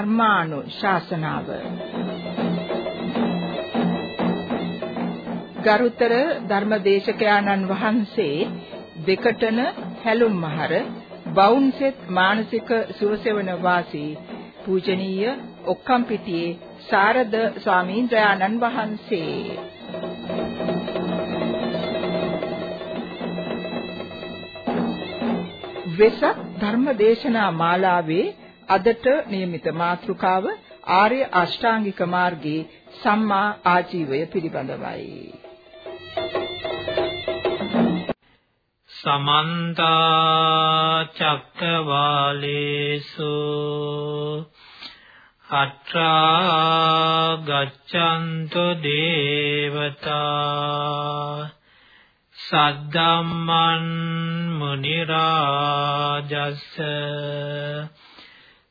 ධර්මානුශාසනාව ගරුතර ධර්මදේශකයාණන් වහන්සේ දෙකටන හැලුම් මහර බවුන්සෙත් මානසික සුවසෙවන වාසී පූජනීය ඔක්කම්පිටියේ සාරද ස්වාමීන්ද්‍රයාණන් වහන්සේ. වෙසක් ධර්මදේශනා මාලාවේ අදට નિયમિત මාතෘකාව ආර්ය අෂ්ටාංගික මාර්ගයේ සම්මා ආජීවය පිළිබඳවයි. සමන්ත චක්කවාලේසු අත්‍රා ගච්ඡන්තු දේවතා සද්දම්මන් මුනි රාජස්ස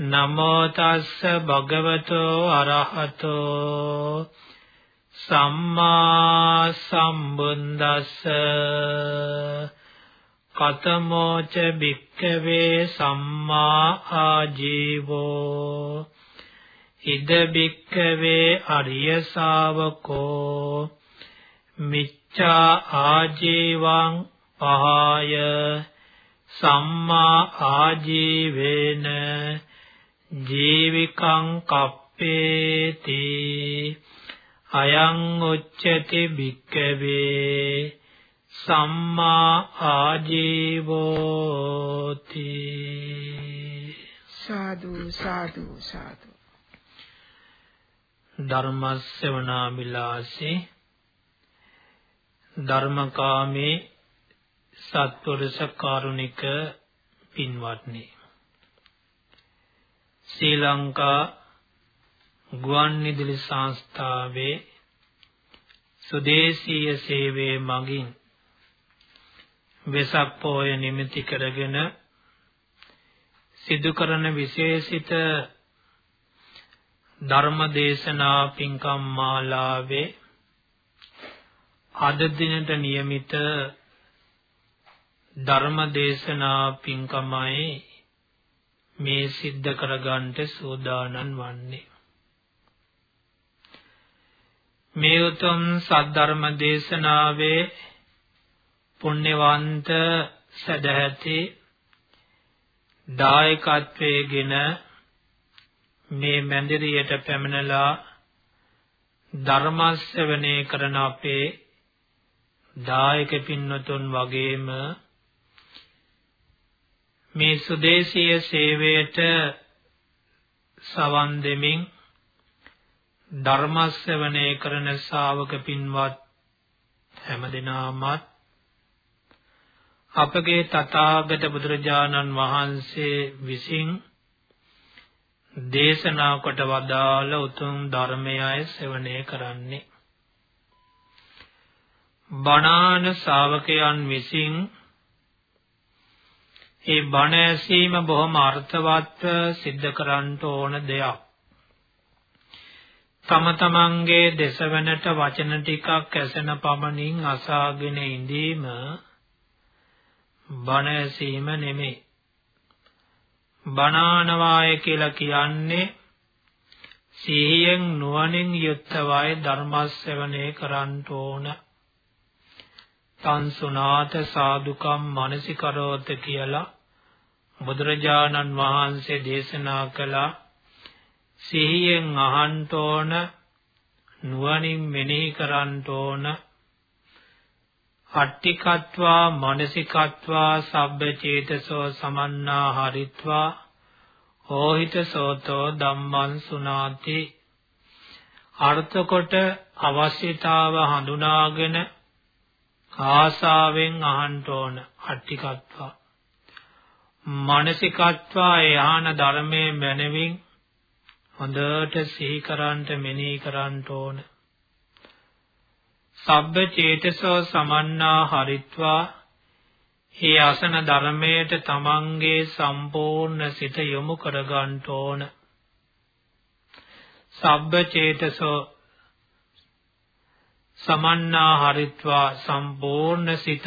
නමෝ තස්ස භගවතෝ අරහතෝ සම්මා සම්බුද්දස්ස කතමෝච භික්ඛවේ සම්මා ආජීවෝ ඉද භික්ඛවේ අරිය ශාවකෝ මිච්ඡා ආජීවං පහය සම්මා ආජීවේන ජීවිකං කප්පේති අයං උච්චති භික්ඛවේ සම්මා ආජීවෝති සාදු සාදු සාදු. ධර්මස්සවනාමිලාසේ ධර්මකාමේ සත්පුරුෂ කාරුණික පින්වත්නි ශ්‍රී ලංකා ගුවන්විදුලි සංස්ථාවේ සුදේශීය සේවයේ මගින් වෙසක් පොය නිමිති කරගෙන සිදු කරන විශේෂිත ධර්ම දේශනා පින්කම් මාලාවේ අද දිනට නියමිත ධර්ම දේශනා පින්කමයි මේ සිද්ධ කරගන්නට සූදානම් වන්නේ. මේ උතුම් සද්ධර්ම දේශනාවේ පුණ්‍යවන්ත සදැහැති දායකත්වයේගෙන මේ මැදිරියට පැමිණලා ධර්මස්සවණේ කරන අපේ දායක පින්වතුන් වගේම මේ සුදේශීය සේවයට සවන් දෙමින් ධර්මස්සවණය කරන ශාවක පින්වත් හැමදෙනාමත් අපගේ තථාගත බුදුරජාණන් වහන්සේ විසින් දේශනා කොට වදාළ උතුම් ධර්මයයි ශ්‍රවණය කරන්නේ. බණාන ශාවකයන් විසින් ඒ බණ ඇසීම බොහොම අර්ථවත්ව සිද්ධ කරන්න ඕන දෙයක්. තම තමන්ගේ දෙසවනට වචන ටිකක් ඇසෙන පමණින් අසාගෙන ඉඳීම බණ ඇසීම නෙමෙයි. බණානවාය කියලා කියන්නේ සිහියෙන් නුවණින් යුක්තවයි ධර්ම ශ්‍රවණය කරන්න ඕන. තං සුනාත සාදුකම් මනසිකරෝත කියලා බුදුරජාණන් වහන්සේ දේශනා කළා. සිහියෙන් අහන්න ඕන නුවණින් මෙනෙහි කරන්න ඕන. අට්ටිකත්වා මානසිකත්වා සබ්බචේතසෝ සමන්නා හරිත්වා. ඕහිත සෝතෝ ධම්මං සුනාති. අර්ථ කොට අවශ්‍යතාව හඳුනාගෙන ආසාවෙන් අහන්න ඕන අට්ටිකත්වා. මානසිකත්වා යහන ධර්මයේ මැනවින් හොඳට සිහි කරන්ට මෙනෙහි කරන්ට ඕන. සබ්බ චේතසෝ සමන්නා හරිත්වා. ඒ අසන ධර්මයට තමන්ගේ සම්පූර්ණ සිත යොමු කරගන්න ඕන. සබ්බ චේතසෝ සමන්නා හරිත්වා සම්පූර්ණ සිත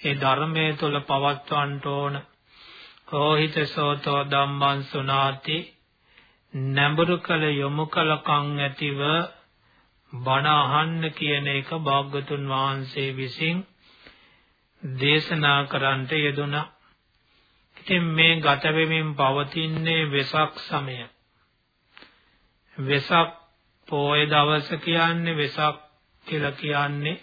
ඒ ධර්මයේ තුල පවත්වන්න ඕන කෝහිත සෝතෝ ධම්මං සුනාති නඹුරු කල යොමු කල කන් ඇතිව බණ අහන්න කියන එක භාග්‍යතුන් වහන්සේ විසින් දේශනා කරන්නට යෙදුණා. ඉතින් මේ ගත වෙමින් පවතින්නේ වෙසක් සමය. වෙසක් පොය දවස කියන්නේ වෙසක් කියලා කියන්නේ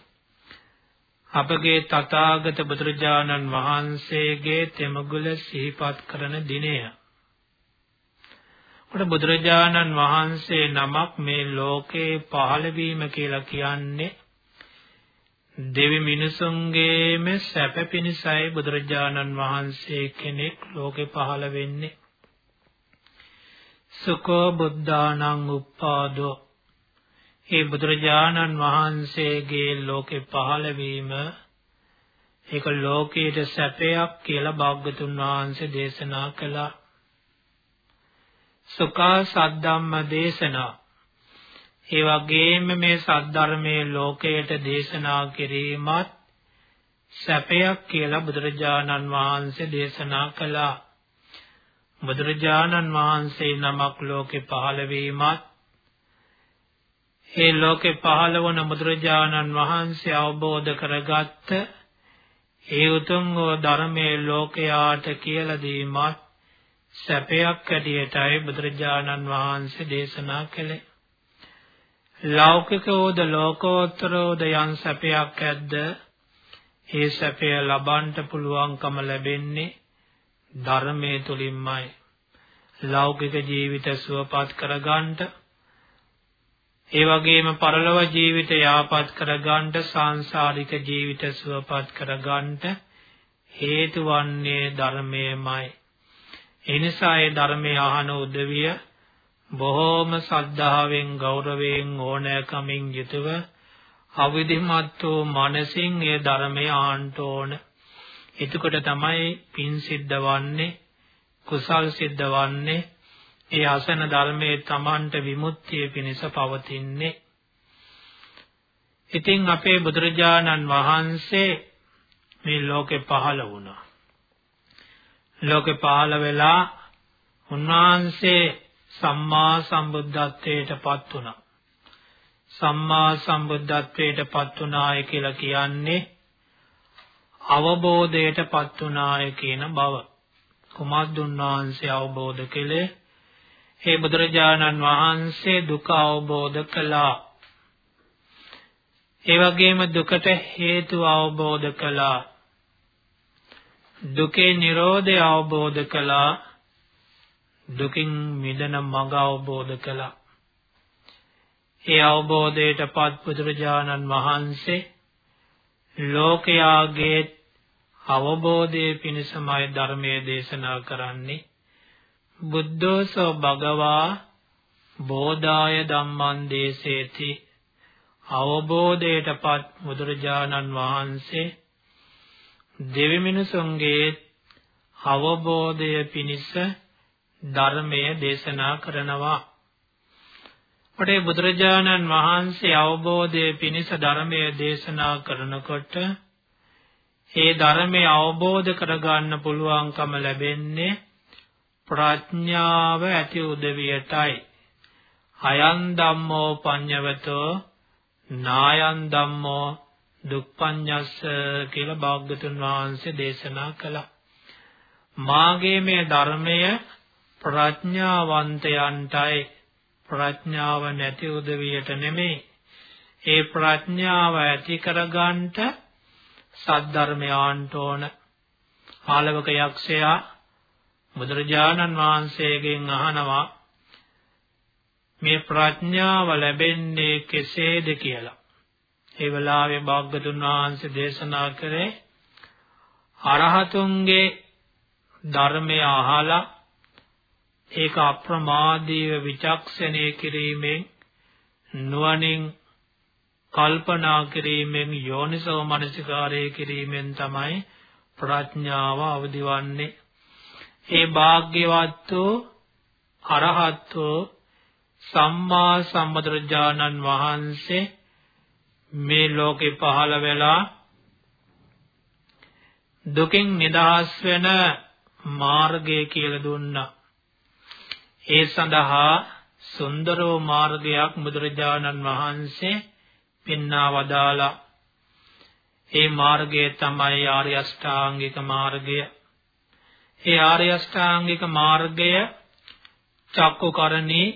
අපගේ තථාගත බුදුරජාණන් වහන්සේගේ තෙමගුල සිහිපත් කරන දිනය. උඩ බුදුරජාණන් වහන්සේ නමක් මේ ලෝකේ පහළ වීම කියලා කියන්නේ දෙවි මිනිසුන්ගේම සැප පිණිසයි බුදුරජාණන් වහන්සේ කෙනෙක් ලෝකේ පහළ වෙන්නේ. සුකෝ බුද්ධානං උප්පාදෝ ඒ බුදුරජාණන් වහන්සේගේ ලෝකේ පහළ වීම ඒක ලෝකයේ සැපයක් කියලා භාග්‍යතුන් වහන්සේ දේශනා කළා. සුඛා සද්ධම්ම දේශනා ඒ වගේම මේ සද්ධර්මයේ ලෝකයට දේශනා කිරීමත් සැපයක් කියලා බුදුරජාණන් වහන්සේ දේශනා කළා බුදුරජාණන් වහන්සේ නමක් ලෝකේ පහළ වීමත් ඒ ලෝකේ පහළ වන බුදුරජාණන් වහන්සේ අවබෝධ කරගත්ත ඒ උතුම් වූ ධර්මයේ ලෝකයාට කියලා දීමත් සැපයක් ඇටියටයි බුදුරජාණන් වහන්සේ දේශනා කළේ. ලෞකිකෝද ලෝකෝත්තරෝද යම් සැපයක් ඇද්ද ඒ සැපය ලබන්න පුළුවන්කම ලැබෙන්නේ ධර්මයේ තුලින්මයි. ලෞකික ජීවිත සුවපත් කරගන්නට ඒ වගේම පරලොව ජීවිත යාපත් කරගන්නට සාංශාරික ජීවිත සුවපත් කරගන්නට හේතු වන්නේ ධර්මයමයි. එනිසා ඒ ධර්මයේ අහන උදවිය බොහෝම සද්ධාවෙන් ගෞරවයෙන් ඕනෑකමින් යුතුව අවිධිමත් වූ මනසින් ඒ ධර්මය ආන්න ඕන. එතකොට තමයි පින් සිද්ධ වන්නේ කුසල් සිද්ධ වන්නේ ඒ අසන ධර්මයේ Tamanට විමුක්තිය පිණිස පවතින්නේ. ඉතින් අපේ බුදුරජාණන් වහන්සේ මේ ලෝකේ පහළ වුණා. ලෝකේ පහළ වෙලා උන්වහන්සේ සම්මා සම්බුද්ධත්වයට පත් වුණා. සම්මා සම්බුද්ධත්වයට පත් වුණාය කියලා කියන්නේ අවබෝධයට පත් වුණාය කියන බව. කුමද්ද උන්වහන්සේ අවබෝධ කළේ? ඒ බුදුරජාණන් වහන්සේ දුක අවබෝධ කළා. ඒ වගේම දුකට හේතු අවබෝධ කළා. දුකේ Nirodha අවබෝධ කළා දුකින් මිදෙන මඟ අවබෝධ කළා ඒ අවබෝධයටපත් බුදුරජාණන් වහන්සේ ලෝකයාගේ අවබෝධයේ පිණිසමයි ධර්මයේ දේශනා කරන්නේ බුද්ධෝසෝ භගවා බෝධාය ධම්මං දේසේති අවබෝධයටපත් බුදුරජාණන් වහන්සේ දෙවි මිනිසුන්ගේ අවබෝධය පිණිස ධර්මය දේශනා කරනවා. අපේ බුදුරජාණන් වහන්සේ අවබෝධය පිණිස ධර්මය දේශනා කරනකොට ඒ ධර්මය අවබෝධ කරගන්න පුළුවන්කම ලැබෙන්නේ ප්‍රඥාව ඇති උදවියටයි. අයං ධම්මෝ පඤ්ඤවතෝ නායං ධම්මෝ දුක්පඤ්ඤස්ස කියලා භාග්‍යතුන් වහන්සේ දේශනා කළා. මාගේ මේ ධර්මය ප්‍රඥාවන්තයන්ටයි ප්‍රඥාව නැති උදවියට නෙමෙයි. ඒ ප්‍රඥාව ඇති කරගන්නට සද්ධර්මය ආන්ට ඕන. ආලවක යක්ෂයා බුදුරජාණන් වහන්සේගෙන් අහනවා මේ ප්‍රඥාව ලැබෙන්නේ කෙසේද කියලා. ඒ වෙලාවේ භාග්‍යතුන් වහන්සේ දේශනා කරේ අරහතුන්ගේ ධර්මය අහලා ඒක අප්‍රමාදීව විචක්ෂණය කිරීමෙන් නුවණින් කල්පනා කිරීමෙන් යෝනිසව මනසිකාරය කිරීමෙන් තමයි ප්‍රඥාව අවදිවන්නේ ඒ භාග්‍යවත් වූ අරහත් වූ සම්මා සම්බුදුරජාණන් වහන්සේ මේ ලෝකේ පහළ වෙලා දුකින් නිදහස් වෙන මාර්ගය කියලා දුන්නා. ඒ සඳහා සුන්දරෝ මාර්ගයක් බුදුරජාණන් වහන්සේ පෙන්වා වදාලා. ඒ මාර්ගය තමයි ආර්ය අෂ්ටාංගික මාර්ගය. ඒ ආර්ය අෂ්ටාංගික මාර්ගය චක්කුකරණී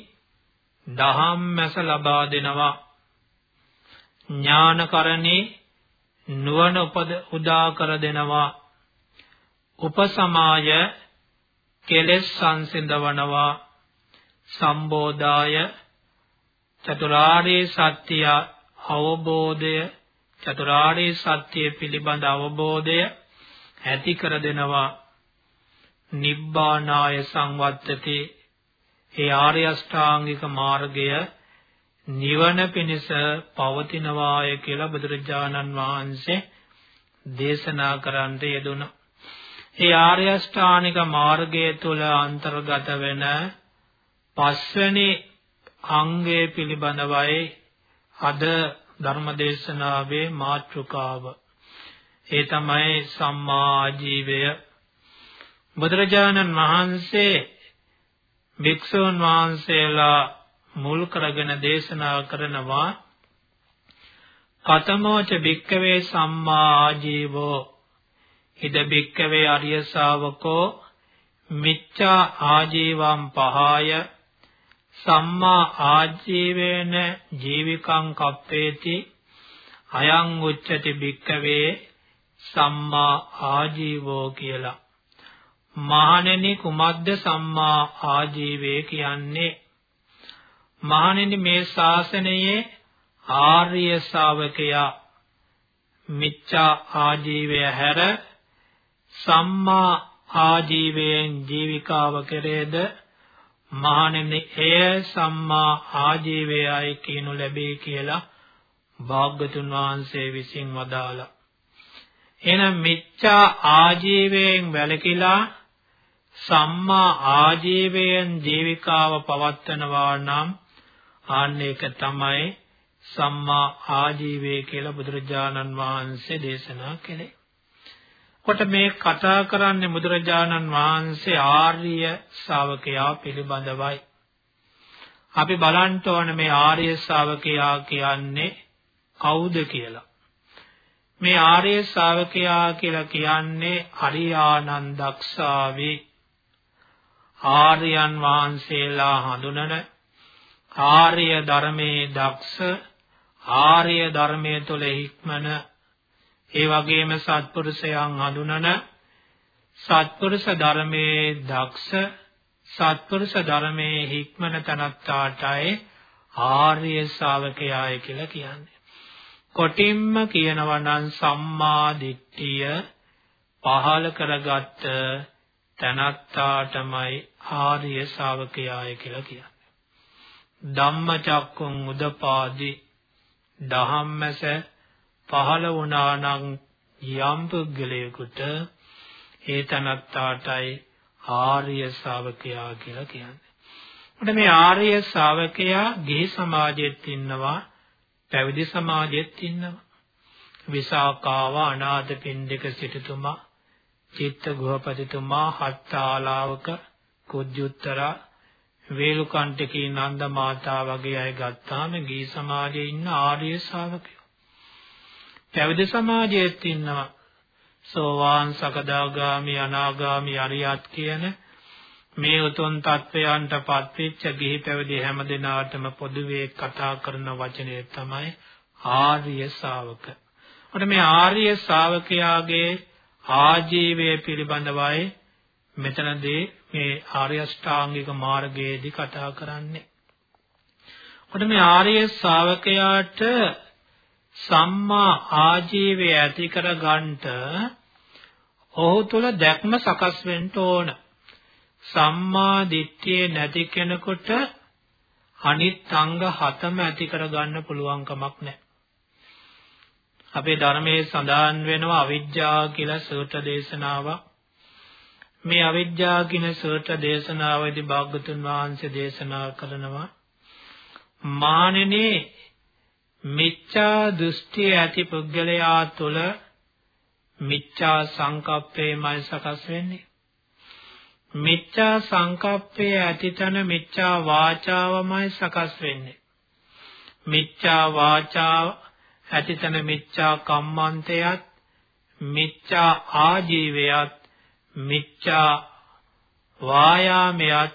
දහම් මැස ලබා දෙනවා. ඥානකරණී නුවණ උපද උදා කර දෙනවා. උපසමාය කෙලෙස් සංසිඳවනවා. සම්බෝධාය චතුරාර්ය සත්‍ය අවබෝධය චතුරාර්ය සත්‍ය පිළිබඳ අවබෝධය ඇති කර දෙනවා. නිබ්බානාය සංවත්තති ඒ ආර්ය අෂ්ටාංගික මාර්ගය නිවන පිණිස පවතිනවාය කියලා බුදුරජාණන් වහන්සේ දේශනා කරන්නට යෙදුණා. ඒ ආර්ය අෂ්ටාංගික මාර්ගය තුල අන්තර්ගත වෙන පස්වෙනි අංගය පිළිබඳවයි අද ධර්මදේශනාවේ මාතෘකාව. ඒ තමයි සම්මා ආජීවය බුදුරජාණන් වහන්සේ භික්ෂුන් වහන්සේලා මුල් කරගෙන දේශනා කරනවා කතමෝච භික්කවේ සම්මා ආජීවෝ ඉද භික්කවේ අරිය ශාවකෝ මිච්ඡා ආජීවම් පහාය සම්මා ආජීවේන ජීවිකං කප්පේති අයං උච්චති භික්කවේ සම්මා ආජීවෝ කියලා. මහණෙනි කුමක්ද සම්මා ආජීවය කියන්නේ? මහණෙනි මේ ශාසනයේ ආර්ය ශාවකයා මිච්ඡා ආජීවය හැර සම්මා ආජීවයෙන් ජීවිකාව කෙරේද? මහණෙනි එය සම්මා ආජීවයයි කියනු ලැබේ කියලා භාග්‍යතුන් වහන්සේ විසින් වදාලා එහෙනම් මිච්ඡා ආජීවයෙන් වැළකීලා සම්මා ආජීවයෙන් ජීවිකාව පවත්වනවා නම් ආන්න ඒක තමයි සම්මා ආජීවය කියලා බුදුරජාණන් වහන්සේ දේශනා කළේ. කොට මේ කතා කරන්නේ බුදුරජාණන් වහන්සේ ආර්ය ශ්‍රාවකයා පිළිබඳවයි. අපි බලන්න ඕන මේ ආර්ය ශ්‍රාවකයා කියන්නේ කවුද කියලා. මේ ආර්ය ශ්‍රාවකයා කියලා කියන්නේ අරියානන්දක්ෂාවේ ආර්යයන් වහන්සේලා හඳුනන ආර්ය ධර්මයේ දක්ෂ ආර්ය ධර්මයේ තුල හික්මන ඒ වගේම සත්පුරුෂයන් හඳුනන සත්පුරුෂ ධර්මයේ දක්ෂ සත්පුරුෂ ධර්මයේ හික්මන තනත්තාටයි ආර්ය ශ්‍රාවකයාය කියලා කියන්නේ. කොටින්ම කියනවා නම් සම්මා දිට්ඨිය පහල කරගත්ත තනත්තාටමයි ආර්ය ශාවකයාය කියලා කියන්නේ. ධම්මචක්කුන් උදපාදි දහම්මස පහළ වුණා නම් යම් පුද්ගලයෙකුට ඒ තනත්තාටයි ආර්ය ශාවකයා කියලා කියන්නේ. උඩ මේ ආර්ය ශාවකයා ගිහි සමාජෙත් ඉන්නවා පැවිදි සමාජෙත් ඉන්නවා. විසාකාව අනාථපිණ්ඩික සිටුතුමා චිත්ත ගෘහපතිතුමා හත්තාලාවක කුජුත්තරා වේලුකණ්ඨකී නන්ද මාතා වගේ අය ගත්තාම ගී සමාජයේ ඉන්න ආර්ය ශාවකයෝ. පැවිදි සමාජයේත් ඉන්නවා සෝවාන් සකදාගාමි අනාගාමි අරියත් කියන මේ උතුම් තත්වයන්ට පත්වෙච්ච ගිහි පැවිදි හැම දිනාටම පොදුවේ කතා කරන වචනය තමයි ආර්ය ශාවක. ඔතන මේ ආර්ය ශ්‍රාවකයාගේ ආජීවය පිළිබඳවයි මෙතනදී මේ ආර්ය ශ්‍රාංගික මාර්ගයේදී කතා කරන්නේ. ඔතන මේ ආර්ය ශ්‍රාවකයාට සම්මා ආජීවය ඇති කර ගන්නට ඔහු තුල දැක්ම සකස් වෙන්න ඕන. සම්මා දිට්ඨිය නැති කෙනෙකුට අනිත් අංග හතම ඇති කර ගන්න පුළුවන් කමක් නැහැ. අපේ ධර්මයේ සඳහන් වෙනවා අවිජ්ජා කියලා සූත්‍ර දේශනාවක්. මේ අවිජ්ජා කියන සූත්‍ර දේශනාවේදී භාග්‍යතුන් වහන්සේ දේශනා කරනවා මානෙනේ මිච්ඡා දෘෂ්ටි ඇති පුද්ගලයා තුළ මිච්ඡා සංකප්පේමයි සකස් වෙන්නේ මිච්ඡා සංකප්පය ඇතිතන මිච්ඡා වාචාවමයි සකස් වෙන්නේ මිච්ඡා වාචාව ඇතිතන මිච්ඡා කම්මන්තයත් මිච්ඡා ආජීවයත් මිච්ඡා වායාමයත්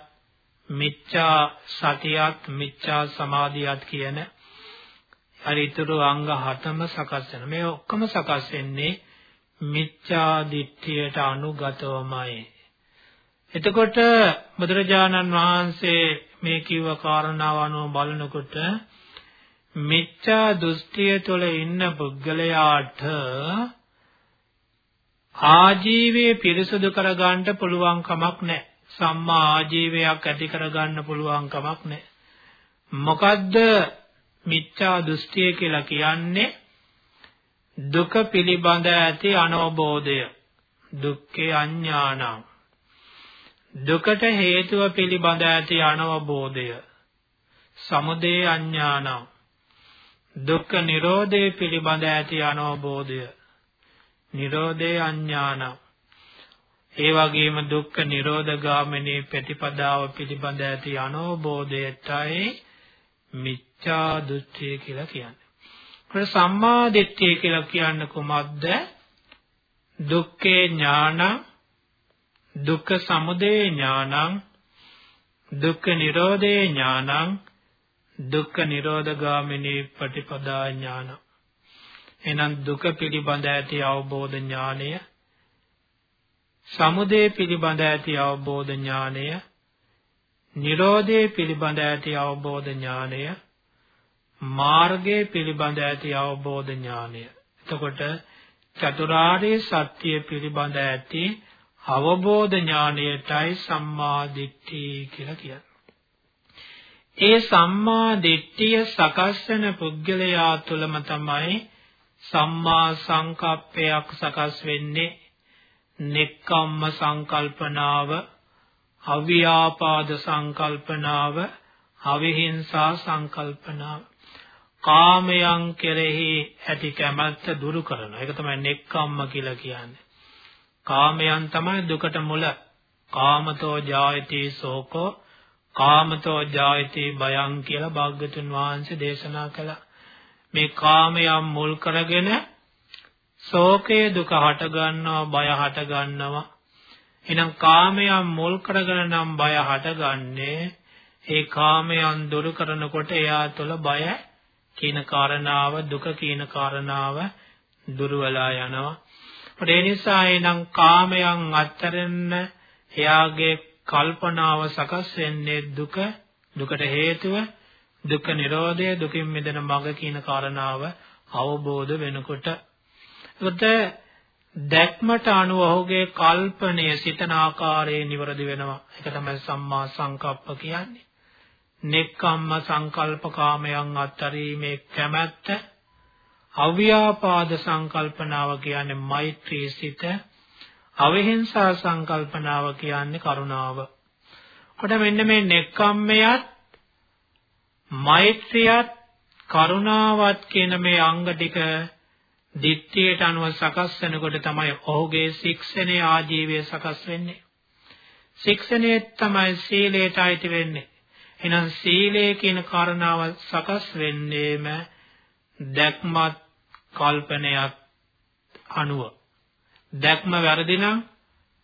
මිච්ඡා සතියත් මිච්ඡා සමාධියත් කියන හරිතුරු අංග හතම සකස් වෙන මේ ඔක්කොම සකස් වෙන්නේ මිච්ඡා දිට්ඨියට අනුගතවමයි. එතකොට බුදුරජාණන් වහන්සේ මේ කිව්ව කාරණාව අනුව බලනකොට මිච්ඡා දෘෂ්ටිය තුළ ඉන්න පුද්ගලයාට ආජීවයේ පිරිසුදු කරගන්න පුළුවන් කමක් නැහැ. සම්මා ආජීවයක් ඇති කරගන්න පුළුවන් කමක් නැහැ. මොකද්ද මිච්ඡා දෘෂ්ටිය කියලා කියන්නේ? දුක පිළිබඳ ඇති අනවබෝධය. දුක්ඛේ අඥානං. දුකට හේතුව පිළිබඳ ඇති අනවබෝධය. සමුදය අඥානං. දුක්ඛ නිරෝධය පිළිබඳ ඇති අනවබෝධය. නිරෝධේ අඥාන ඒ වගේම දුක්ඛ නිරෝධ ගාමිනී ප්‍රතිපදාව පිළිබඳ ඇති අනෝබෝධයටයි මිච්ඡා දෘෂ්ටිය කියලා කියන්නේ. ඒක සම්මා දිට්ඨිය කියලා කියන්නේ කොහොමද? දුක්ඛේ ඥාන දුක්ඛ සමුදය ඥානං දුක්ඛ නිරෝධේ ඥානං දුක්ඛ නිරෝධ ගාමිනී ප්‍රතිපදා ඥානං එහෙනම් දුක පිළිබඳ ඇති අවබෝධ ඥානය සමුදය පිළිබඳ ඇති අවබෝධ ඥානය නිරෝධය පිළිබඳ ඇති අවබෝධ ඥානය මාර්ගය පිළිබඳ ඇති අවබෝධ ඥානය එතකොට චතුරාර්ය සත්‍ය පිළිබඳ ඇති අවබෝධ ඥානයටයි සම්මා දිට්ඨිය කියලා කියන්නේ. ඒ සම්මා දිට්ඨිය සකස් වෙන පුද්ගලයා තුළම තමයි සම්මා සංකප්පයක් සකස් වෙන්නේ. නෙක්කම්ම සංකල්පනාව අව්‍යාපාද සංකල්පනාව අවිහිංසා සංකල්පනාව. කාමයන් කෙරෙහි ඇති කැමැත්ත දුරු කරන එක තමයි නෙක්කම්ම කියලා කියන්නේ. කාමයන් තමයි දුකට මුල. කාමතෝ ජායති සෝකෝ කාමතෝ ජායති බයං කියලා භාග්‍යතුන් වහන්සේ දේශනා කළා. මේ කාමයන් මුල් කරගෙන ශෝකයේ දුක හට ගන්නවා බය හට ගන්නවා එහෙනම් කාමයන් මුල් කරගෙන නම් බය හටගන්නේ ඒ කාමයන් දුරු කරනකොට එයා තුළ බය කියන කාරණාව දුක කියන කාරණාව දුරු වෙලා යනවා ඒ නිසා එනම් කාමයන් අත්හැරෙන්න එයාගේ කල්පනාව සකස් වෙන්නේ දුක දුකට හේතුව දුක්ඛ නිරෝධය දුකින් මිදෙන මඟ කියන කාරණාව අවබෝධ වෙනකොට. ඒකට දැක්මට අනුව ඔහුගේ කල්පනය සිතන ආකාරයේ නිවැරදි වෙනවා. ඒක තමයි සම්මා සංකප්ප කියන්නේ. නෙක්ඛම්ම සංකල්ප කාමයන් අත්තරීමේ කැමැත්ත අව්‍යාපාද සංකල්පනාව කියන්නේ මෛත්‍රී සිත අවිහිංසා සංකල්පනාව කියන්නේ කරුණාව කොට මෙන්න මේ නෙක්ඛම්මයත් මෛත්‍රියත් කරුණාවත් කියන මේ අංග ටික දිට්ඨියට අනුව සකස් වෙනකොට තමයි ඔහුගේ ශික්ෂණේ ආජීවය සකස් වෙන්නේ. ශික්ෂණේ තමයි සීලයට අයිති වෙන්නේ. එහෙනම් සීලය කියන කාරණාව සකස් වෙන්නේම දැක්මත් කල්පනයක් අනුව. දැක්ම වැරදි නම්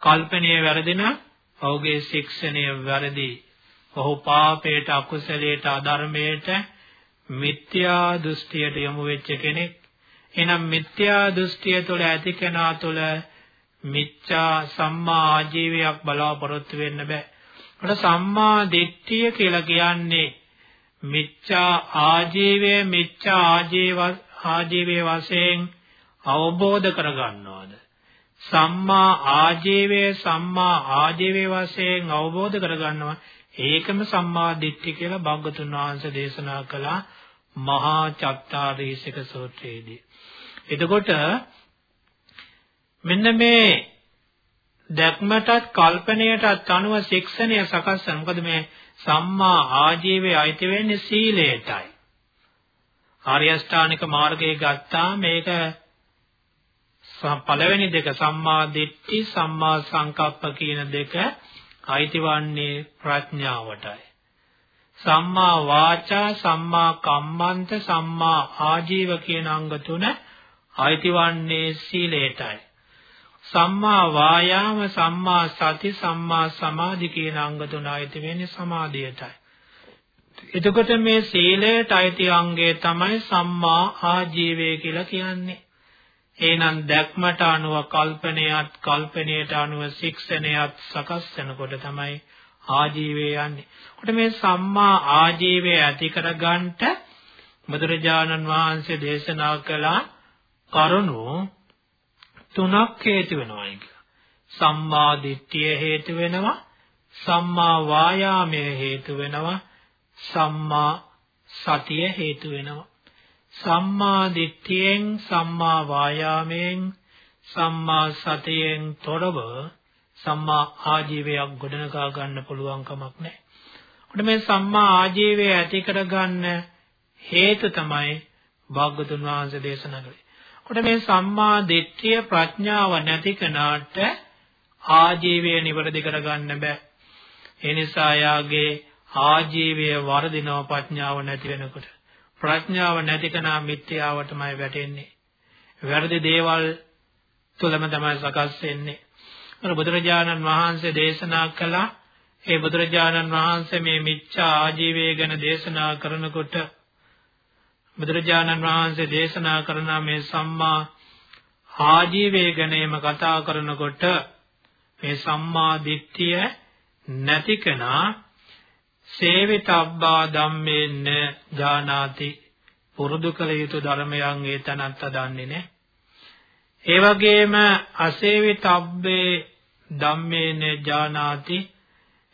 කල්පනය වැරදි නම් ඔහුගේ ශික්ෂණය වැරදි. ඔහු පාපයට අකුසලයට අධර්මයට මිත්‍යා දෘෂ්ටියට යොමු වෙච්ච කෙනෙක් එහෙනම් මිත්‍යා දෘෂ්ටිය තුළ ඇති කෙනා තුළ මිච්ඡා සම්මා ආජීවයක් බලාපොරොත්තු වෙන්න බෑ. ඒකට සම්මා දිට්ඨිය කියලා කියන්නේ මිච්ඡා ආජීවය මිච්ඡා ආජීව ආජීවයේ වශයෙන් අවබෝධ කරගන්නවද? සම්මා ආජීවය සම්මා ආජීවයේ වශයෙන් අවබෝධ කරගන්නවා. ඒකම සම්මා දිට්ඨිය කියලා භාගතුන් වහන්සේ දේශනා කළා මහා චත්තාරීසක සූත්‍රයේදී. එතකොට මෙන්න මේ දැක්මටත් කල්පනයටත් අනුව ශික්ෂණය සකස් කරන මොකද මේ සම්මා ආජීවයේ අයිති වෙන්නේ සීලයටයි. ආර්ය අෂ්ටානික මාර්ගයේ ගත්තා මේක පළවෙනි දෙක සම්මා දිට්ඨි සම්මා සංකප්ප කියන දෙක අයිතිවන්නේ ප්‍රඥාවටයි. සම්මා වාචා සම්මා කම්මන්ත සම්මා ආජීව කියන අංග තුන අයිතිවන්නේ සීලයටයි. සම්මා වායාම සම්මා සති සම්මා සමාධි කියන අංග තුන අයිති වෙන්නේ සමාධියටයි. එතකොට මේ සීලයට අයිති අංගය තමයි සම්මා ආජීවය කියලා කියන්නේ. එහෙනම් දැක්මට අනුව කල්පනයත් කල්පනයට අනුව ශික්ෂණයත් සකස් වෙනකොට තමයි ආජීවය යන්නේ. කොට මේ සම්මා ආජීවය ඇති කරගන්නට බුදුරජාණන් වහන්සේ දේශනා කළා කරුණු තුනක් හේතු වෙනවා කියලා. සම්මා දිට්ඨිය හේතු වෙනවා, සම්මා වායාමය හේතු වෙනවා, සම්මා සතිය හේතු වෙනවා. සම්මා දිට්ඨියෙන් සම්මා වායාමයෙන් සම්මා සතියෙන් තොරව සම්මා ආජීවයක් ගොඩනගා ගන්න පුළුවන් කමක් නැහැ. ඔන්න මේ සම්මා ආජීවය ඇති කරගන්න හේතු තමයි භාග්‍යතුන් වහන්සේ දේශනා කළේ. කොට මේ සම්මා දිට්ඨිය ප්‍රඥාව නැති කෙනාට ආජීවය නිවැරදි කරගන්න බෑ. ඒ නිසා යාගේ ආජීවය වර්ධිනව ප්‍රඥාව නැති වෙනකොට ප්‍රඥාව නැති කෙනා මිත්‍යාවටමයි වැටෙන්නේ. වැරදි දේවල් තුළම තමයි සකස් වෙන්නේ. අර බුදුරජාණන් වහන්සේ දේශනා කළා ඒ බුදුරජාණන් වහන්සේ මේ මිච්ඡා ආජීවය ගැන දේශනා කරනකොට බුදුරජාණන් වහන්සේ දේශනා කරන මේ සම්මා ආජීවය ගැනම කතා කරනකොට මේ සම්මා දිට්ඨිය නැති කෙනා සේවිතබ්බා ධම්මේන ජානාති පුරුදු කළ යුතු ධර්මයන් ඒ තනත්ත දන්නේ නැහැ. ඒ වගේම අසේවිතබ්බේ ධම්මේන ජානාති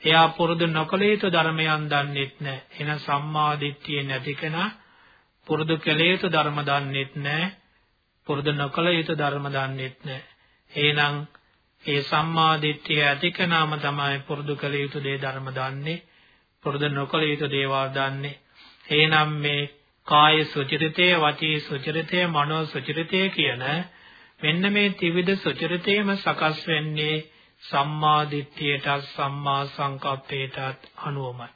එයා පුරුදු නොකළ යුතු ධර්මයන් දන්නේත් නැහැ. එහෙනම් සම්මා දිට්ඨිය නැති කෙනා පුරුදු කළ යුතු ධර්ම දන්නේත් නැහැ. පුරුදු නොකළ යුතු ධර්ම දන්නේත් නැහැ. එහෙනම් ඒ සම්මා දිට්ඨිය ඇති කෙනාම තමයි පුරුදු කළ යුතු දේ ධර්ම දන්නේ. පුරුදු නොකළ යුතු දේවල් දන්නේ. එහෙනම් මේ කාය සුචරිතය, වචී සුචරිතය, මනෝ සුචරිතය කියන මෙන්න මේ ත්‍රිවිධ සුචරිතයම සකස් වෙන්නේ සම්මා දිට්ඨියට සම්මා සංකප්පයටත් අනුවමයි.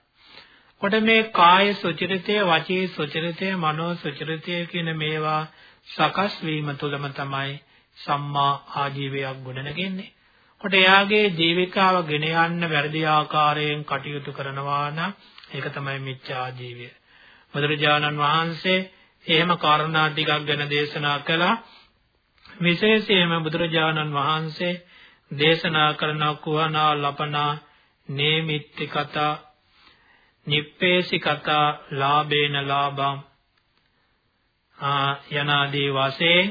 කොට මේ කාය සුචරිතය, වචී සුචරිතය, මනෝ සුචරිතය කියන මේවා සකස් වීම තුළම තමයි සම්මා ආජීවයක් ගොඩනගෙන්නේ. කොට එයාගේ ජීවිකාව ගෙන යන්න වැරදි ආකාරයෙන් කටයුතු කරනවා නම් ඒක තමයි මිච්ඡා ජීවය. බුදුරජාණන් වහන්සේ එහෙම කාරණා ටිකක් ගැන දේශනා කළා. විශේෂයෙන්ම බුදුරජාණන් වහන්සේ දේශනා කරන කුවනා ලපනා නේමිත්ති කතා නිප්පේසි කතා ලාභේන ලාභං ආ යනාදී වශයෙන්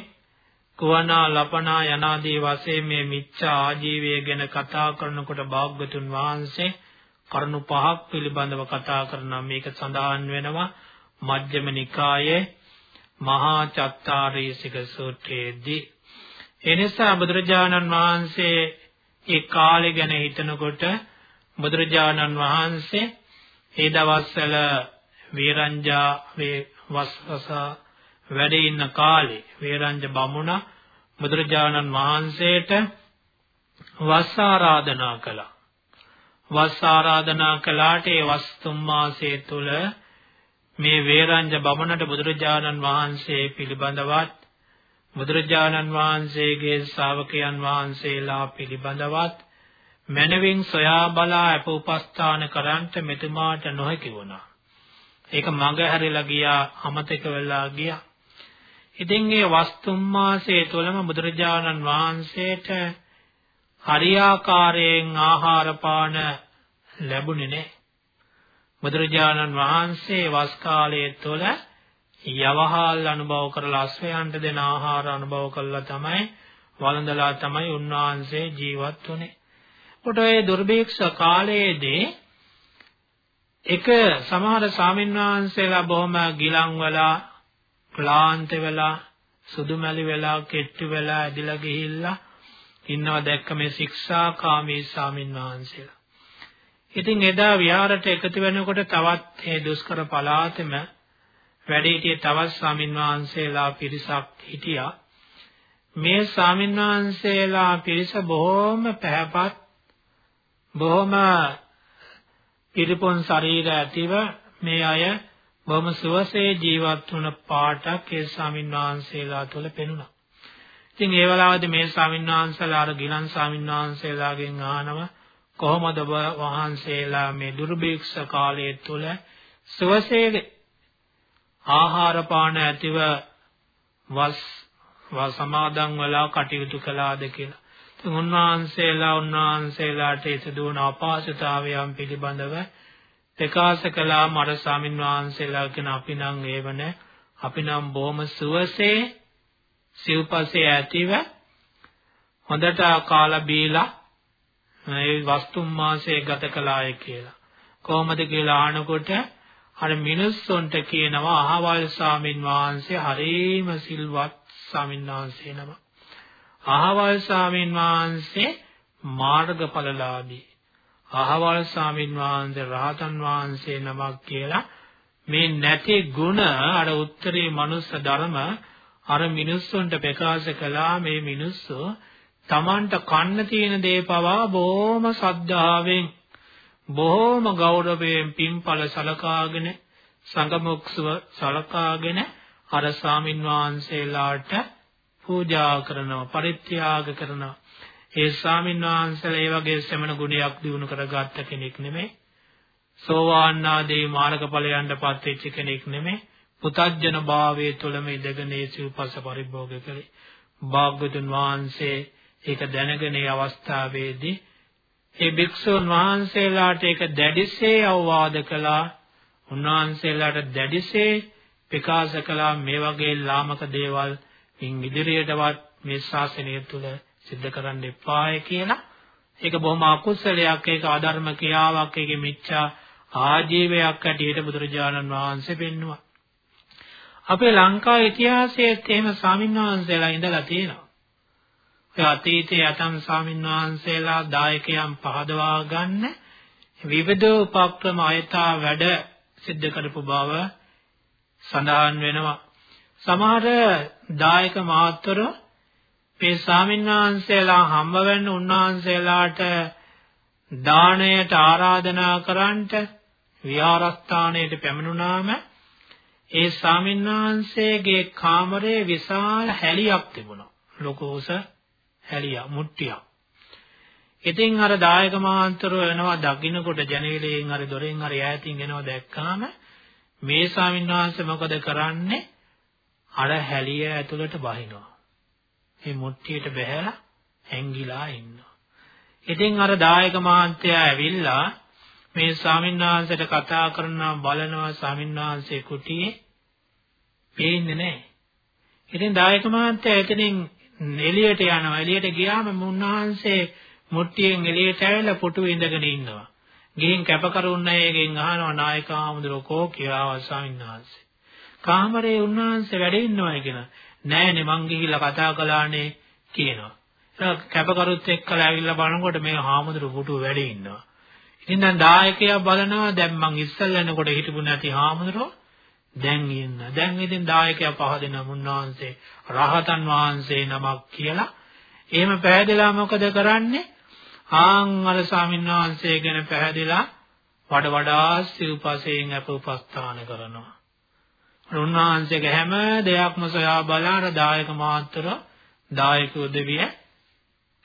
කුවනා ලපනා යනාදී වශයෙන් මේ මිච්ඡා ආජීවය ගැන කතා කරනකොට භාග්‍යතුන් වහන්සේ කරුණු පහක් පිළිබඳව කතා කරනවා. මේක සඳහන් වෙනවා මජ්ක්‍ධිම නිකායේ මහා චත්තාරීසික සූත්‍රයේදී. එනිසා බුදුරජාණන් වහන්සේ ඒ කාලේ ගැන හිතනකොට බුදුරජාණන් වහන්සේ ඒ දවස්වල වේරංජා වේ වස්වස වැඩ ඉන්න කාලේ වේරංජ බමුණ බුදුරජාණන් වහන්සේට වස් ආරාධනා කළා. වස් ආරාධනා කළාට ඒ වස් තුන් මාසයේ තුල මේ වේරංජ බමුණට බුදුරජාණන් වහන්සේ පිළිබඳවත් බුදුරජාණන් වහන්සේගේ ශ්‍රාවකයන් වහන්සේලා පිළිබඳවත් මනවින් සොයා බලා අප උපස්ථාන කරන්ට මෙතුමාට නොහැකි වුණා. ඒක මඟ හැරිලා ගියා අමතක වෙලා ගියා. ඉතින් මේ වස්තුම් මාසයේ තුලම බුදුරජාණන් වහන්සේට හරියාකාරයෙන් ආහාර පාන ලැබුණේ නැහැ. බුදුරජාණන් වහන්සේ වස් කාලයේ තුල යවහල් අනුභව කරලා අස්වැයන්ට දෙන ආහාර අනුභව කළා තමයි වළඳලා තමයි උන්වහන්සේ ජීවත් වුනේ. කොට ඒ දුර්භික්ෂ කාලයේදී එක සමහර ස්වාමින්වහන්සේලා බොහොම ගිලන් වෙලා ක්ලාන්ත වෙලා සුදුමැලි වෙලා කෙට්ටු වෙලා ඇදිලා ගිහිල්ලා ඉන්නවා දැක්ක මේ ශික්ෂාකාමී ස්වාමින්වහන්සේලා. ඉතින් එදා විහාරට එකතු වෙනකොට තවත් මේ දුෂ්කර පළාතෙම වැඩ සිටියේ තවත් ස්වාමින්වහන්සේලා පිරිසක් හිටියා. මේ ස්වාමින්වහන්සේලා පිරිස බොහොම පැහැපත් බොහොම පිරිපොන් ශරීර ඇතිව මේ අය බොහොම සුවසේ ජීවත් වුණ පාටක් ඒ ස්වාමීන් වහන්සේලා තුළ පෙනුණා. ඉතින් ඒ වෙලාවේදී මේ ස්වාමීන් වහන්සේලා අර ගිලන් ස්වාමීන් වහන්සේලාගෙන් අහනවා කොහොමද වහන්සේලා මේ දුර්භික්ෂ කාලයේ තුල සුවසේ ආහාර පාන ඇතිව වස් සමාදන් වෙලා කටයුතු කළාද කියලා. ඉතින් උන්වහන්සේලා උන්වහන්සේලාට ඉදදුවන අපහසුතාවයන් පිළිබඳව ප්‍රකාශ කළා මර ස්වාමින් වහන්සේලා කියන අපි නම් ඒවන අපි නම් බොහොම සුවසේ සිව්පසේ ඇතිව හොඳට කාලා බීලා මේ වස්තුම් මාසයේ ගත කළාය කියලා. කොහොමද කියලා අහනකොට අර මිනිස්සුන්ට කියනවා අහවල් ස්වාමින් වහන්සේ හරීම සිල්වත් ස්වාමින් වහන්සේ නම. අහවල් ස්වාමින් වහන්සේ මාර්ගඵලලාභී. අහවල් ස්වාමින් වහන්සේ රහතන් වහන්සේ නමක් කියලා මේ නැති ಗುಣ අර උත්තරී මනුස්ස ධර්ම අර මිනිස්සුන්ට ප්‍රකාශ කළා. මේ මිනිස්සු Tamanට කන්න තියෙන දේ පවා බොහොම සද්ධාවෙන් බොහොම ගෞරවයෙන් පින්පල සලකාගෙන සංගමුක්සව සලකාගෙන අර ස්වාමින් වහන්සේලාට පූජා කරනවා පරිත්‍යාග කරනවා. ඒ ස්වාමින් වහන්සේලා ඒ වගේ ශ්‍රමණ ගුණයක් දිනු කරගත්ත කෙනෙක් නෙමෙයි. සෝවාන් ආදී මාර්ගඵලයන්ටපත් වෙච්ච කෙනෙක් නෙමෙයි. පුතඥ භාවයේ තුලම ඉඳගෙන ඒ සිව්පස පරිභෝග කළේ භාග්‍යතුන් වහන්සේ ඒක දැනගෙන ඒ අවස්ථාවේදී ඒ භික්ෂුන් වහන්සේලාට ඒක දැඩිසේ අවවාද කළා. උන්වහන්සේලාට දැඩිසේ ප්‍රකාශ කළා. මේ වගේ ලාමක දේවල් ඉන් ඉදිරියටවත් මේ ශාසනය තුල සිද්ධ කරන්න එපාය කියලා ඒක බොහොම අකුසලයක් ඒක අධර්ම ක්‍රියාවක් ඒකේ මිච්ඡා ආජීවයක් ඇටියට බුදුරජාණන් වහන්සේ පෙන්වුවා අපේ ලංකා ඉතිහාසයේත් එහෙම ස්වාමින්වහන්සේලා ඉඳලා තියෙනවා ඒ අතීතයේ යතම් ස්වාමීන් වහන්සේලා දායකයන් පහදවා ගන්න විවිධ උපක්‍රම අයථා වැඩ සිද්ධ කරපු බව සඳහන් වෙනවා. සමහර දායක මහත්වරු මේ ස්වාමීන් වහන්සේලා හම්බ වෙන්න උන්වහන්සේලාට දාණයට ආරාධනා කරන්නට විහාරස්ථානයට පැමිණුණාම ඒ ස්වාමීන් වහන්සේගේ කාමරේ විශාල හැලියක් තිබුණා. ලොකු උස හැලියා මුට්ටියක්. ඉතින් අර දායක මහන්තරු එනවා දකින්නකොට ජනේලයෙන් හරි දොරෙන් හරි ඈතින් එනවා දැක්කාම මේ ස්වාමීන් වහන්සේ මොකද කරන්නේ? අර හැලිය ඇතුළට බහිනවා. මේ මුට්ටියට බැහැලා හැංගිලා ඉන්නවා. ඉතින් අර දායක මහන්තයා ඇවිල්ලා මේ ස්වාමීන් වහන්සේට කතා කරනවා බලනවා ස්වාමීන් වහන්සේ කුටියේ පේන්නේ නැහැ. ඉතින් දායක මහන්තයා එතනින් එළියට යනවා. එළියට ගියාම මුන්නාන්සේ මුට්ටියෙන් එළියට ඇවිල්ලා පුටුවේ ඉඳගෙන ඉන්නවා. ගිහින් කැපකරුන් අයගෙන් අහනවා නායක ආමුදුර කෝ කියලා ස්වාමීන් වහන්සේ. කාමරේ උන්වහන්සේ වැඩ ඉන්නවයි කියලා. නෑනේ මං ගිහිල්ලා කතා කළානේ කියනවා. ඒක කැපකරුත් එක්කලා ඇවිල්ලා බලනකොට මේ හාමුදුරු පුටුව වැඩ ඉන්නවා. ඉතින් දැන් දායකයා බලනවා දැන් මං ඉස්සල්ලා හිටපු නැති හාමුදුරුවෝ දැන් ඉන්න. දැන් ඉතින් දායකයා පහදින මුන්නාන්සේ රහතන් වහන්සේ නමක් කියලා. එහෙම පැහැදිලා මොකද කරන්නේ? ආන් අර ස්වාමීන් වහන්සේ ගැන පැහැදිලා වඩ වඩා සිව්පසයෙන් අප උපස්ථාන කරනවා. උන්වහන්සේගේ හැම දෙයක්ම සොයා බලාර දායක මාත්‍ර දායක උදවිය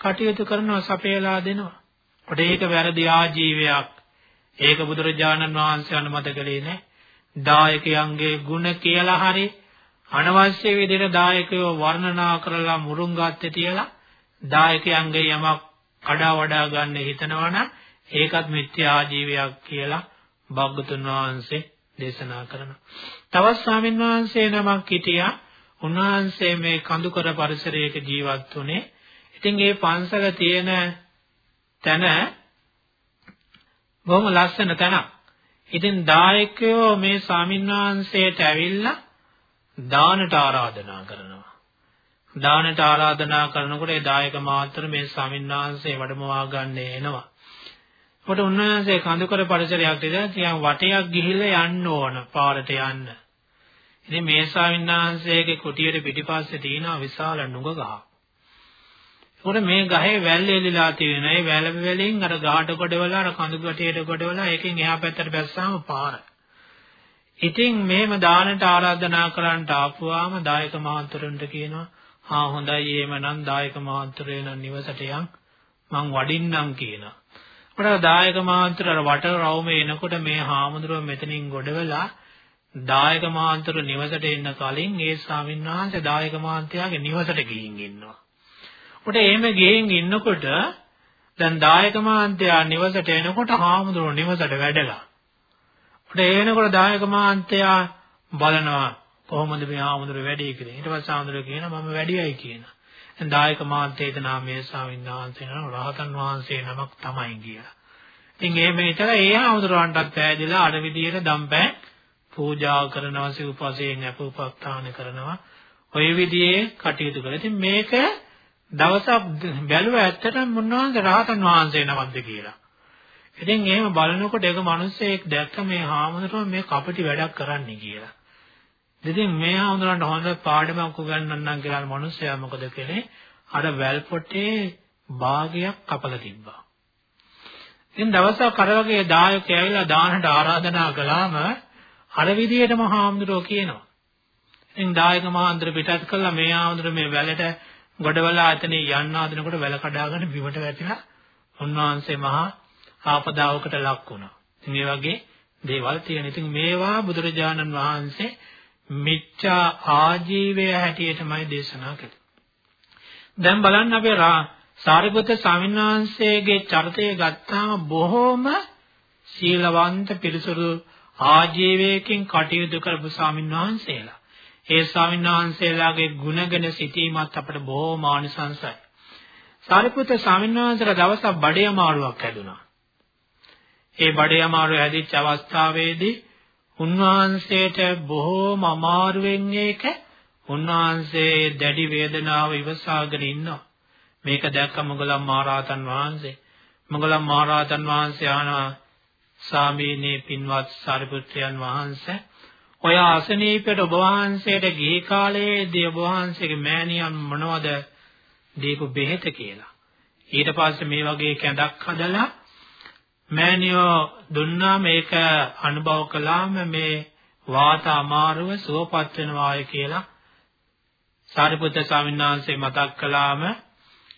කටයුතු කරනවා සපයලා දෙනවා. කොට ඒක වැරදි ආජීවයක්. ඒක බුදුරජාණන් වහන්සේ අනුමත කළේ නැහැ. දායකයන්ගේ ಗುಣ කියලා හරි අනවශ්‍ය විදිහට දායකයෝ වර්ණනා කරලා මුරුං ගත්තේ තියලා දායකයන්ගේ යමක් කඩා වඩා ගන්න හිතනවනම් ඒකත් මිත්‍යා ආජීවයක් කියලා භග්ගතුන් වහන්සේ දේශනා කරනවා. තවත් ස්වාමීන් වහන්සේ නමක් හිටියා. උන්වහන්සේ මේ කඳුකර පරිසරයක ජීවත් වුණේ. ඉතින් ඒ පන්සල තියෙන තැන බොහොම ලස්සන තැනක්. ඉතින් දායකයෝ මේ ස්වාමීන් වහන්සේට ඇවිල්ලා දානට ආරාධනා කරනවා. දානට ආරාධනා කරනකොට ඒ දායක මාත්‍ර මේ ස්වාමීන් වහන්සේ වැඩමවා ගන්න එනවා. කොට උන්වහන්සේ කඳුකර පරිසරයක් තියලා තියන් වටයක් ගිහිල්ලා යන්න ඕන පාරට යන්න. ඉතින් මේ ස්වාමීන් වහන්සේගේ කුටියේ පිටිපස්සේ තියෙන විශාල නුග ගහක්. ඒකට මේ ගහේ වැල් එලිලා තියෙනවා. ඒ වැල් වලින් අර ගහට කොටවලා අර කඳු ගැටියට කොටවලා ඒකෙන් එහා පැත්තට බැස්සාම පාර. ඉතින් මෙහෙම දානට ආරාධනා කරන්නට ආපුවාම දායක මහතුරුන්ට කියනවා හා හොඳයි එහෙමනම් දායක මහතුරේ නම් නිවසට යන් මං වඩින්නම් කියනවා. අපට දායක මාන්තර අර වට රවුමේ එනකොට මේ හාමුදුරුව මෙතනින් ගොඩවෙලා දායක මාන්තර නිවසට එන්න කලින් ඒ ස්වාමීන් වහන්සේ දායක මාන්තයාගේ නිවසට ගිහින් ඉන්නවා. උට එහෙම ගිහින් ඉන්නකොට දැන් දායක මාන්තයා නිවසට එනකොට හාමුදුරුව නිවසට වැඩලා. උට එනකොට දායක මාන්තයා බලනවා කොහොමද මේ හාමුදුරුව වැඩි කියලා. ඊට පස්සේ හාමුදුරුව කියනවා මම වැඩියයි කියනවා. දායක මාත්‍යේත නාමයේ ස්වාමීන් වහන්සේ නම රහතන් වහන්සේ නමක් තමයි කියලා. ඉතින් එහෙම හිතලා ඒ ආමුදුරවන්ටත් පෑදිලා අර විදියට දම්පෑ පූජා කරනවා සිව්පසයෙන් අප උපස්ථාන කරනවා. ওই විදිහේ කටයුතු කරලා. ඉතින් මේක දවසක් බැලුවා ඇත්තටම මුන්නවන්සේ රහතන් වහන්සේ නමක්ද කියලා. ඉතින් එහෙම බලනකොට ඒක මිනිස්සෙක් දැක්ක මේ හාමුදුරුවෝ මේ කපටි වැඩක් කරන්නේ කියලා. ඉතින් මේ හඳුනන්න හොඳ පාඩමක් උගන්වන්නම් කියලා මිනිස්සයා මොකද කළේ? අර වැල් පොටේ භාගයක් කපලා තිබ්බා. ඉතින් දවසක් අර වගේ දායකයෝ ඇවිල්ලා දානට ආරාධනා කළාම අර විදියටම හාමුදුරුවෝ කියනවා. ඉතින් දායක මහාන්තර පිටත් කළා මේ හාමුදුර මේ වැලට ගොඩවලා එතන යන්න ආදිනකොට වැල කඩාගෙන බිමට වැටිලා උන්වහන්සේ මහා ආපදාවකට ලක් වුණා. ඉතින් මේ වගේ දේවල් තියෙන. ඉතින් මේවා බුදුරජාණන් වහන්සේ මිච්ඡා ආජීවය හැටියටමයි දේශනා කළේ. දැන් බලන්න අපි සාරිපුත්‍ර ස්වාමීන් වහන්සේගේ චරිතය ගත්තාම බොහොම සීලවන්ත පිරිසුදු ආජීවයකින් කටයුතු කරපු ස්වාමීන් වහන්සේලා. ඒ ස්වාමීන් වහන්සේලාගේ ගුණගෙන සිටීමත් අපට බොහොම ආනිසංසයි. සාරිපුත්‍ර ස්වාමීන් වහන්සේලා දවසක් බඩේ අමාරුවක් හැදුනා. ඒ බඩේ අමාරුව හැදිච්ච අවස්ථාවේදී උන්වහන්සේට බොහෝම අමාරුවෙන් ඒක උන්වහන්සේ දැඩි වේදනාව ඉවසාගෙන ඉන්නවා. මේක දැක්ක මොගලම් මහරහතන් වහන්සේ. මොගලම් මහරහතන් වහන්සේ ආනවා සාමීනී පින්වත් සාරිපුත්‍රයන් වහන්සේ ඔය අසනීපයට ඔබ වහන්සේට ගිහි කාලයේදී ඔබ වහන්සේගේ මෑණියන් මොනවද දීපු බෙහෙත කියලා. ඊට පස්සේ මේ වගේ කැඳක් හදලා මෑණියෝ දුන්නා මේක අනුභව කළාම මේ වාත අමාරුව සුවපත් වෙනවාය කියලා සාරිපුත්‍ර ස්වාමීන් වහන්සේ මතක් කළාම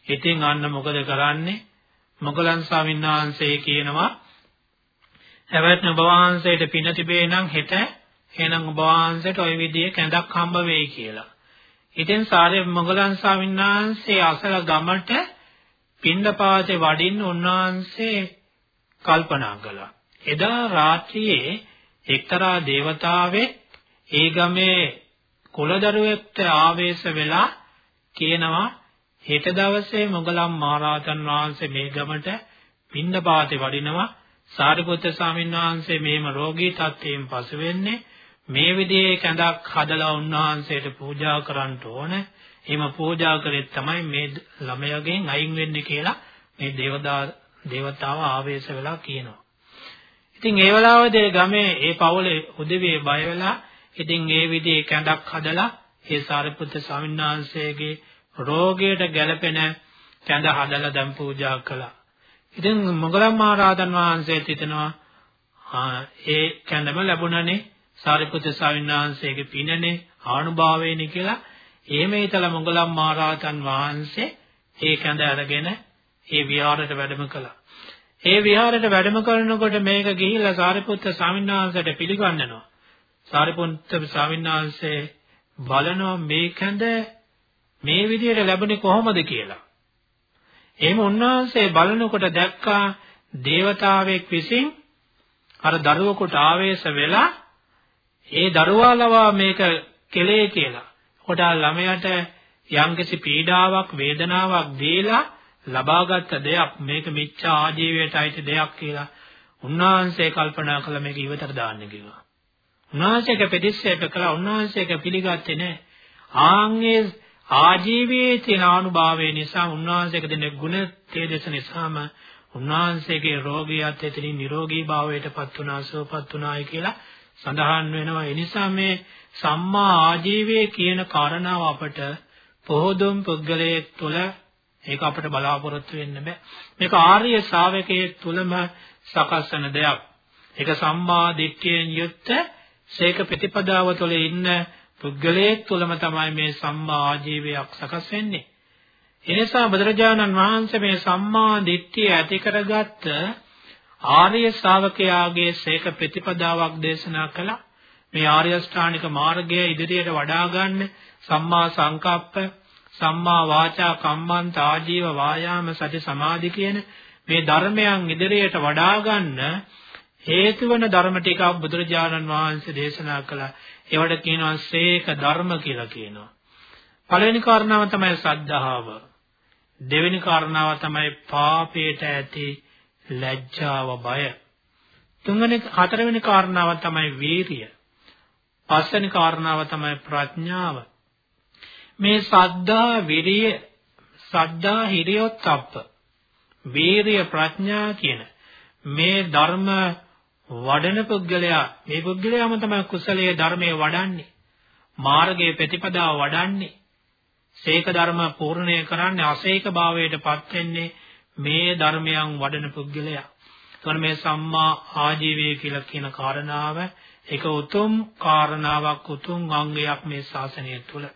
ඉතින් අන්න මොකද කරන්නේ මොගලන් ස්වාමීන් වහන්සේ කියනවා හැබැයි ඔබ වහන්සේට පින තිබේ නම් හෙට එහෙනම් ඔබ වහන්සේට ওই විදිහේ කැඳක් හම්බ වෙයි කියලා. ඉතින් සාරේ මොගලන් ස්වාමීන් වහන්සේ අසල ගමට පින්දපාතේ වඩින්න උන්වහන්සේ කල්පනා කළා. එදා රාත්‍රියේ එක්තරා దేవතාවෙක් ඒ ගමේ කුලදරුවෙක්ට ආවේශ වෙලා කියනවා හෙට දවසේ මොගලම් මහරහතන් වහන්සේ මේ ගමට පින්නපාතේ වඩිනවා සාරිපුත්‍ර ස්වාමීන් වහන්සේ මෙහෙම රෝගී තත්ත්වයෙන් පසු වෙන්නේ මේ විදිහේ කැඳක් හදලා උන්වහන්සේට පූජා කරන්න ඕන. එහෙම පූජා කරෙත් තමයි මේ ළමයාගෙන් අයින් වෙන්නේ කියලා මේ දේවදා දේවතාව ආවේශ වෙලා කියනවා. ඉතින් ඒ වෙලාවේදී ගමේ ඒ පවුලේ උදවිය බය වෙලා ඉතින් ඒ විදිහේ කැඳක් හදලා ඒ සාරිපුත්‍ර ස්වාමීන් වහන්සේගේ රෝගයට ගැළපෙන කැඳ හදලා දැන් පූජා කළා. ඉතින් මොගලම් මහරහතන් වහන්සේත් හිතනවා ඒ කැඳම ලැබුණනේ සාරිපුත්‍ර ස්වාමීන් වහන්සේගේ පිනනේ ආනුභාවයනේ කියලා එහෙම හිතලා මොගලම් මහරහතන් වහන්සේ ඒ කැඳ අරගෙන ඒ විහාරයට වැඩම කළා. ඒ විහාරයට වැඩම කරනකොට මේක ගිහිල්ලා සාරිපුත්‍ර ස්වාමීන් වහන්සේට පිළිගන්නනවා. සාරිපුත්‍ර ස්වාමීන් වහන්සේ බලනවා මේ කඳ මේ විදිහට ලැබුණේ කොහොමද කියලා. එහෙම උන්වහන්සේ බලනකොට දැක්කා දේවතාවෙක් විසින් අර දරුවෙකුට ආවේශ වෙලා ඒ දරුවා ලවා මේක කෙලේ කියලා. කොට ළමයාට යම්කිසි පීඩාවක් වේදනාවක් දීලා ලබාගත් දෙයක් මේක මිච්ඡා ආජීවයට අයිති දෙයක් කියලා උන්වහන්සේ කල්පනා කළ මේක ඉවතට දාන්න කිව්වා. උන්වහන්සේක ප්‍රතික්ෂේප කළා උන්වහන්සේක පිළිගත්තේ නැහැ. ආන්ගේ ආජීවයේ තියෙන අනුභවය නිසා උන්වහන්සේක දෙන ගුණ තේජස නිසාම උන්වහන්සේගේ රෝගියත් එතනින් නිරෝගී භාවයට පත් වුණා සුවපත් වුණායි කියලා සඳහන් වෙනවා. ඒ නිසා මේ සම්මා ආජීවයේ කියන කාරණාව අපට පොහොදුම් පුද්ගලයෙක් තුළ ඒක අපිට බලාපොරොත්තු වෙන්න බෑ. මේක ආර්ය ශාවකයෙක් තුළම සකස් වෙන දෙයක්. ඒක සම්මා දිට්ඨියෙන් යුක්ත සේක ප්‍රතිපදාව තුළ ඉන්න පුද්ගලයෙක් තුළම තමයි මේ සම්මා ආජීවයක් සකස් වෙන්නේ. එනිසා බුදුරජාණන් වහන්සේ මේ සම්මා දිට්ඨිය ඇති කරගත්ත ආර්ය ශ්‍රාවකයාගේ සේක ප්‍රතිපදාවක් දේශනා කළා. මේ ආර්ය ශ්‍රාණික මාර්ගය ඉදිරියට වඩා ගන්න සම්මා සංකප්ප, සම්මා වාචා කම්මන්ත ආජීව වායාම සති සමාධි කියන මේ ධර්මයන් ඉදිරියට වඩා ගන්න හේතු වෙන ධර්ම ටිකක් බුදුරජාණන් වහන්සේ දේශනා කළා. ඒවට කියනවා සේක ධර්ම කියලා කියනවා. පළවෙනි කාරණාව තමයි සද්ධාව. දෙවෙනි කාරණාව තමයි පාපයට ඇති ලැජ්ජාව බය. තුන්වෙනි හතරවෙනි කාරණාව තමයි වීරිය. පස්වෙනි කාරණාව තමයි ප්‍රඥාව. මේ සද්ධා විරිය සද්ධා හිරියොත්ප්ප වීරිය ප්‍රඥා කියන මේ ධර්ම වඩන පුද්ගලයා මේ පුද්ගලයාම තමයි කුසලයේ ධර්මයේ වඩන්නේ මාර්ගයේ ප්‍රතිපදාව වඩන්නේ සීක ධර්ම පූර්ණය කරන්නේ අසීක භාවයටපත් වෙන්නේ මේ ධර්මයන් වඩන පුද්ගලයා. එතකොට මේ සම්මා ආජීවය කියලා කියන කාරණාව ඒක උතුම් කාරණාවක් උතුම් අංගයක් මේ ශාසනය තුළ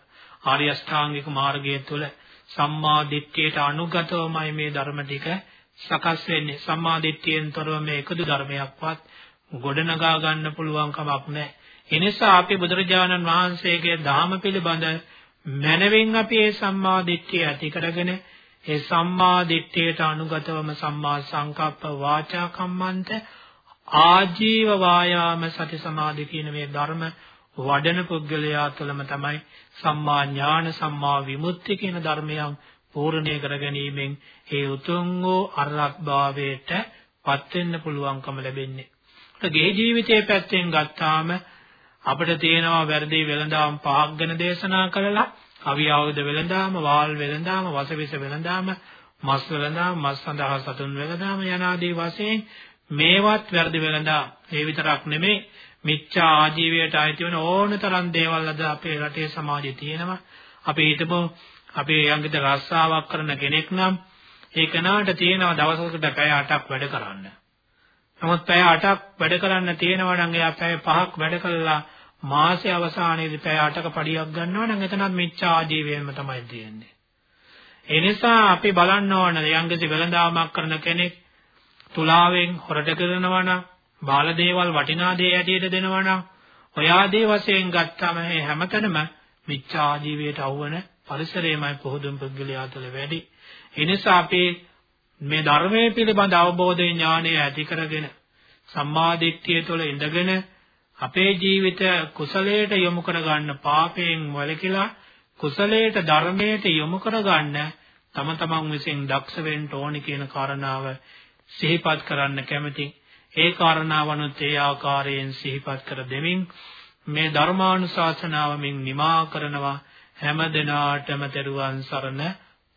ආර්ය අෂ්ටාංගික මාර්ගය තුළ සම්මා දිට්ඨියට අනුගතවමයි මේ ධර්ම ටික සකස් වෙන්නේ. සම්මා දිට්ඨියෙන් තොරව මේ එකදු ධර්මයක්වත් ගොඩනගා ගන්න පුළුවන් කමක් නැහැ. එනිසා අපි බුදුරජාණන් වහන්සේගේ ධාම පිළිබඳ මනවින් අපි ඒ සම්මා දිට්ඨිය ඇති කරගෙන ඒ සම්මා දිට්ඨියට අනුගතවම සම්මා සංකප්ප වාචා කම්මන්ත ආජීව වායාම සති සමාධි කියන මේ ධර්ම වඩන පුද්ගලයා තුළම තමයි සම්මා ඥාන සම්මා විමුක්ති කියන ධර්මයන් පූර්ණණය කර ගැනීමෙන් ඒ උතුම් වූ අරහත් භාවයට පත් වෙන්න පුළුවන්කම ලැබෙන්නේ. ඒක ගේ ජීවිතයේ පැත්තෙන් ගත්තාම අපිට තියෙනවා වැරදි වෙළඳාම් පහක් ගැන දේශනා කළා. අවියාවුද වෙළඳාම, වාල් වෙළඳාම, වසවිස වෙළඳාම, මස් වෙළඳාම, මස් සඳහා සතුන් වෙළඳාම යන ආදී වශයෙන් මේවත් වැරදි වෙළඳාම්. ඒ විතරක් නෙමෙයි මිච්ඡා ආජීවයට අයිති වෙන ඕනතරම් දේවල් අද අපේ රටේ සමාජයේ තියෙනවා. අපි හිතමු අපි යංගිත රස්සාවක් කරන කෙනෙක් නම් ඒ කනාට තියෙනවා දවසකට පැය 8ක් වැඩ කරන්න. නමුත් පැය 8ක් වැඩ කරන්න තියෙනවා නම් එයා පැය 5ක් වැඩ කළා මාසයේ අවසානයේදී පැය 8ක පඩියක් ගන්නවා නම් එතනත් මිච්ඡා ආජීවයෙන්ම තමයි තියෙන්නේ. ඒ නිසා අපි බලන්න ඕන යම්කිසි වෙළඳාමක් කරන කෙනෙක් තුලාවෙන් හොරට කරනවා නම් බාල දේවල් වටිනා දේ ඇටියට දෙනවා නම් ඔය ආදී වශයෙන් ගත්තම මේ හැමතැනම මිච්ඡා ආජීවයට අවවන පරිසරයමයි පොහුදුම් පුද්ගලයා තුළ වැඩි. ඒ නිසා අපි මේ ධර්මයේ පිළිබඳ අවබෝධ ඥානය ඇති කරගෙන සම්මාදිට්ඨිය තුළ ඉඳගෙන අපේ ජීවිත කුසලයට යොමු කරගන්න පාපයෙන් වළකිලා කුසලයට ධර්මයට යොමු කරගන්න තම තමන් විසින් දක්ෂ වෙන්න ඕනි කියන කාරණාව සිහිපත් කරන්න කැමැති. ඒ කාරණාවනුත් ඒ ආකාරයෙන් සිහිපත් කර දෙමින් මේ ධර්මානුශාසනාව මෙන් නිමා කරනවා. හැම දිනාටම දරුවන් සරණ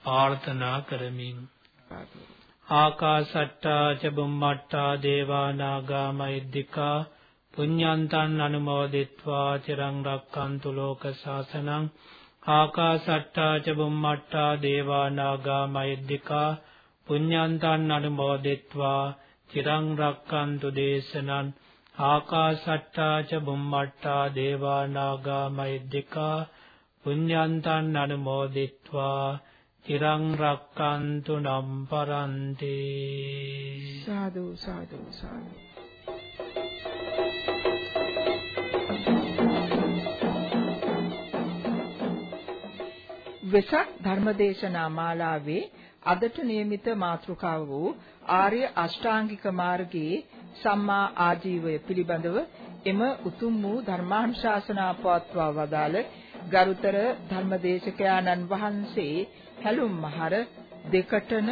ප්‍රාර්ථනා කරමින්. ආකාසට්ටා ච බුම්මට්ටා දේවා නාග මහිද්దికා පුඤ්ඤන්තං අනුමෝදිත්වා චිරං රක්ඛන්තු ලෝක සාසනං ආකාසට්ටා ච බුම්මට්ටා දේවා නාග මහිද්దికා පුඤ්ඤන්තං අනුමෝදිත්වා තිරං රක්칸තු දේශනං ආකාසට්ටා ච බුම්මට්ටා දේවා නාග මහිද්దికා පුඤ්ඤන්තං අනුමෝදිත්වා තිරං රක්칸තු නම් පරන්ති සාදු සාදු සාදු වෙසක් ධර්මදේශනා මාලාවේ අදට નિયમિત මාතෘකාව වූ ආර්ය අෂ්ටාංගික මාර්ගයේ සම්මා ආජීවය පිළිබඳව එම උතුම් වූ ධර්මානුශාසනා පවත්වා වදාළ ගරුතර ධර්මදේශකයාණන් වහන්සේ හැලුම් මහර දෙකටන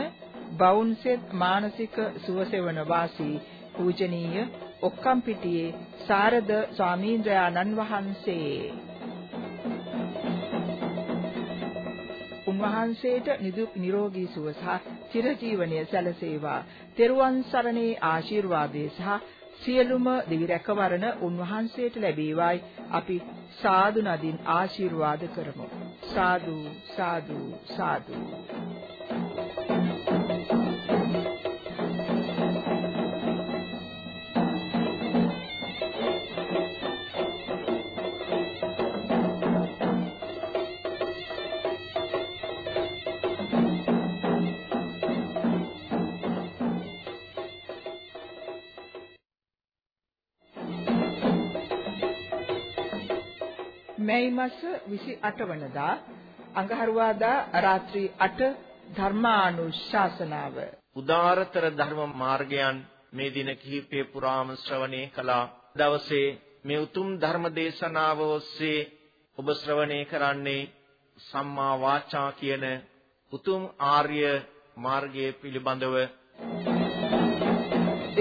බවුන්සෙත් මානසික සුවසෙවන වාසී පූජනීය ඔක්කම්පිටියේ සාරද ස්වාමීන්ද්‍රයාණන් වහන්සේ උන්වහන්සේට නිදුක් නිරෝගී සුව සහ චිරජීවනයේ සැලසේවා. තෙරුවන් සරණේ ආශිර්වාදේ සහ සියලුම දිවි රැකවරණ උන්වහන්සේට ලැබේවායි අපි සාදු නදින් ආශිර්වාද කරමු. සාදු සාදු සාදු මැයි මාස 28 වනදා අඟහරුවාදා රාත්‍රී 8 ධර්මානුශාසනාව උදාරතර ධර්ම මාර්ගයන් මේ දින කිහිපය පුරාම ශ්‍රවණය කළා. දවසේ මේ උතුම් ධර්ම දේශනාව ඔස්සේ ඔබ ශ්‍රවණය කරන්නේ සම්මා වාචා කියන උතුම් ආර්ය මාර්ගය පිළිබඳව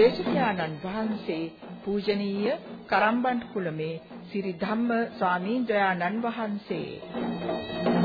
දේශකයන්න් වහන්සේ පූජනීය කරම්බන් කුලමේ සිරි ධම්ම ස්වාමීන් වහන්සේ